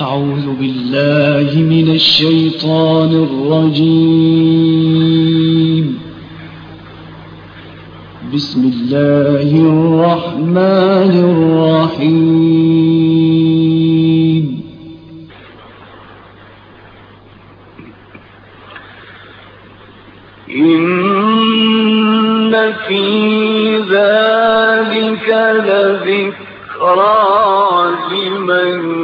أعوذ بالله من الشيطان الرجيم. بسم الله الرحمن الرحيم. إن في ذلك لذكرى لمن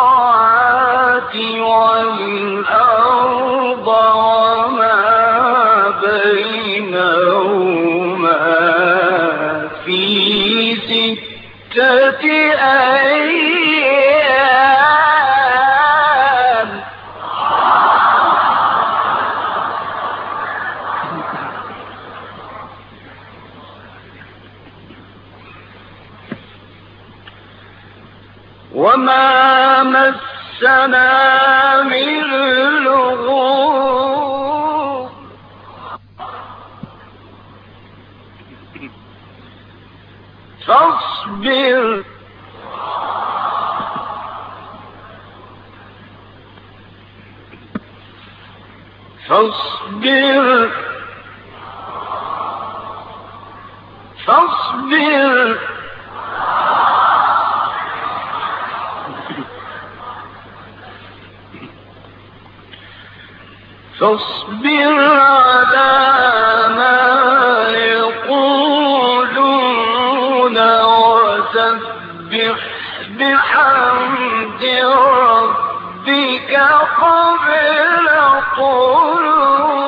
السماوات والأرض وما مسنا من لغوب فاصبر فاصبر فاصبر فاصبر على ما يقولون وسبح بحمد ربك قبل طلوع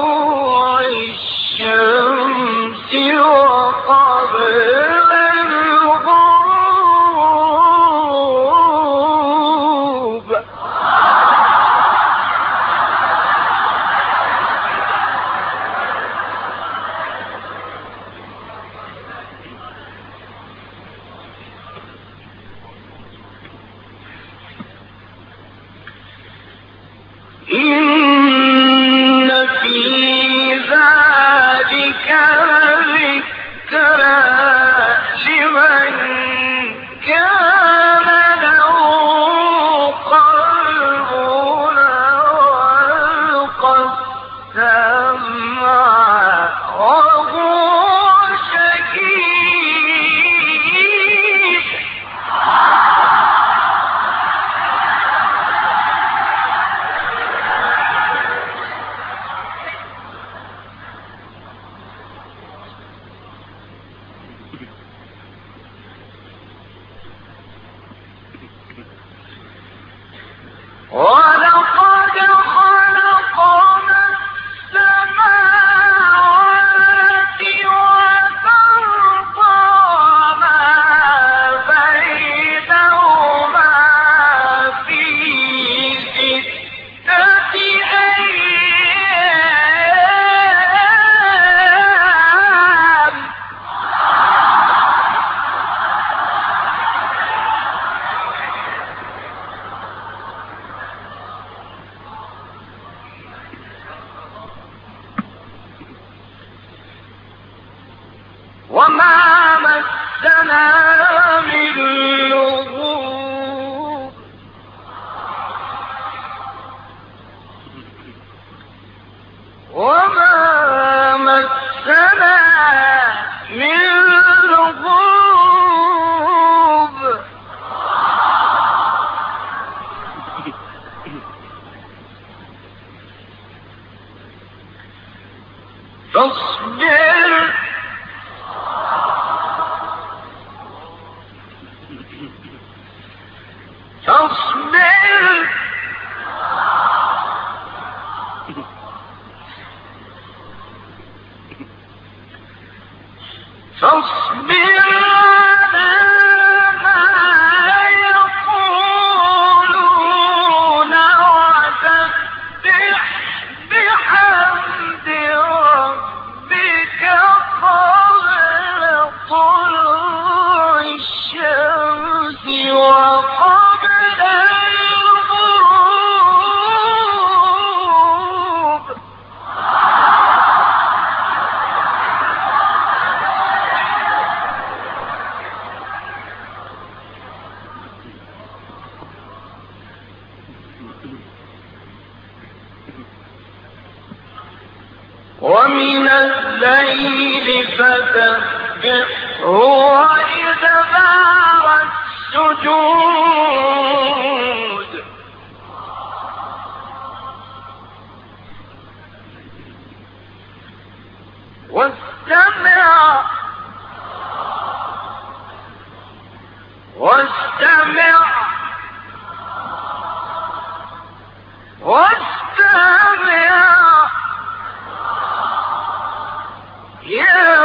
يا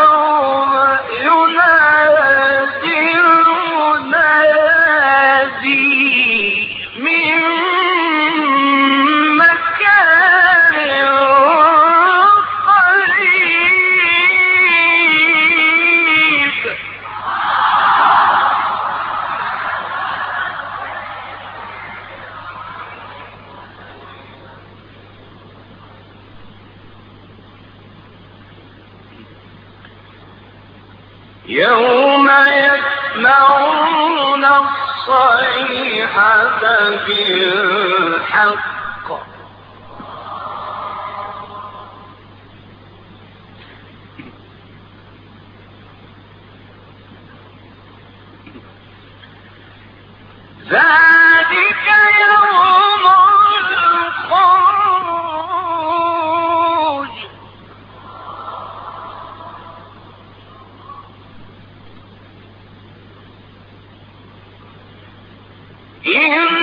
يوم يسمعون الصيحة بالحق. إن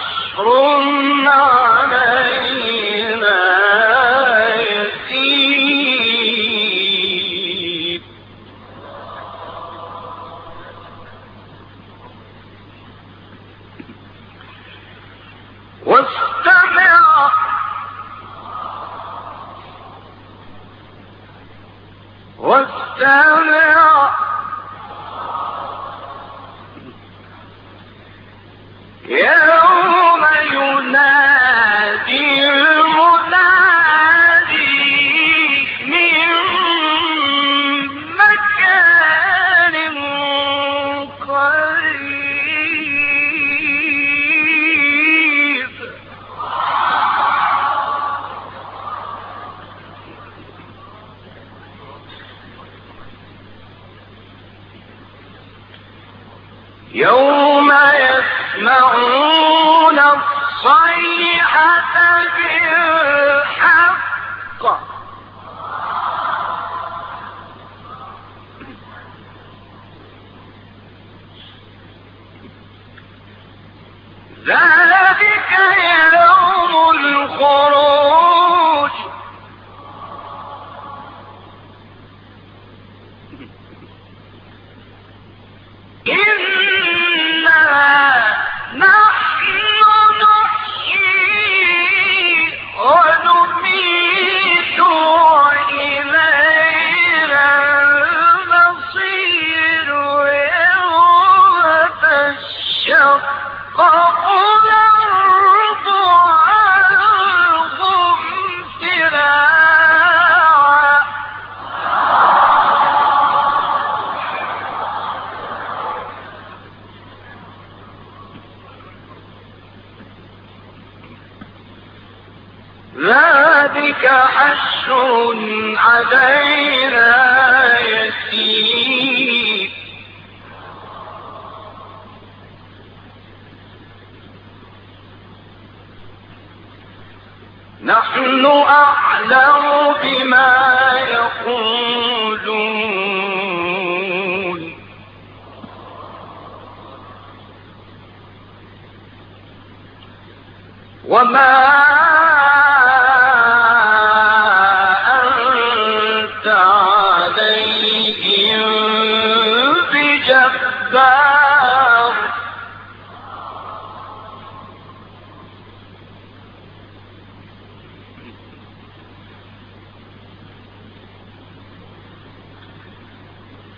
حشر علينا يسير. واستمع. واستمع. يا ينادي يوم الخروج أعلم بما يقولون. وما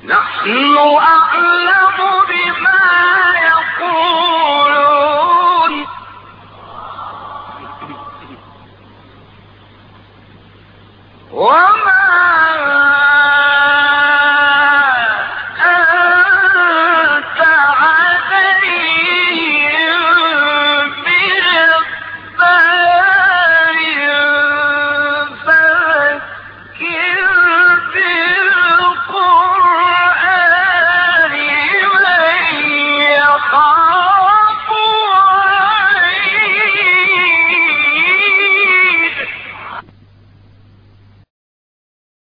نحن أعلم بما يقولون. وما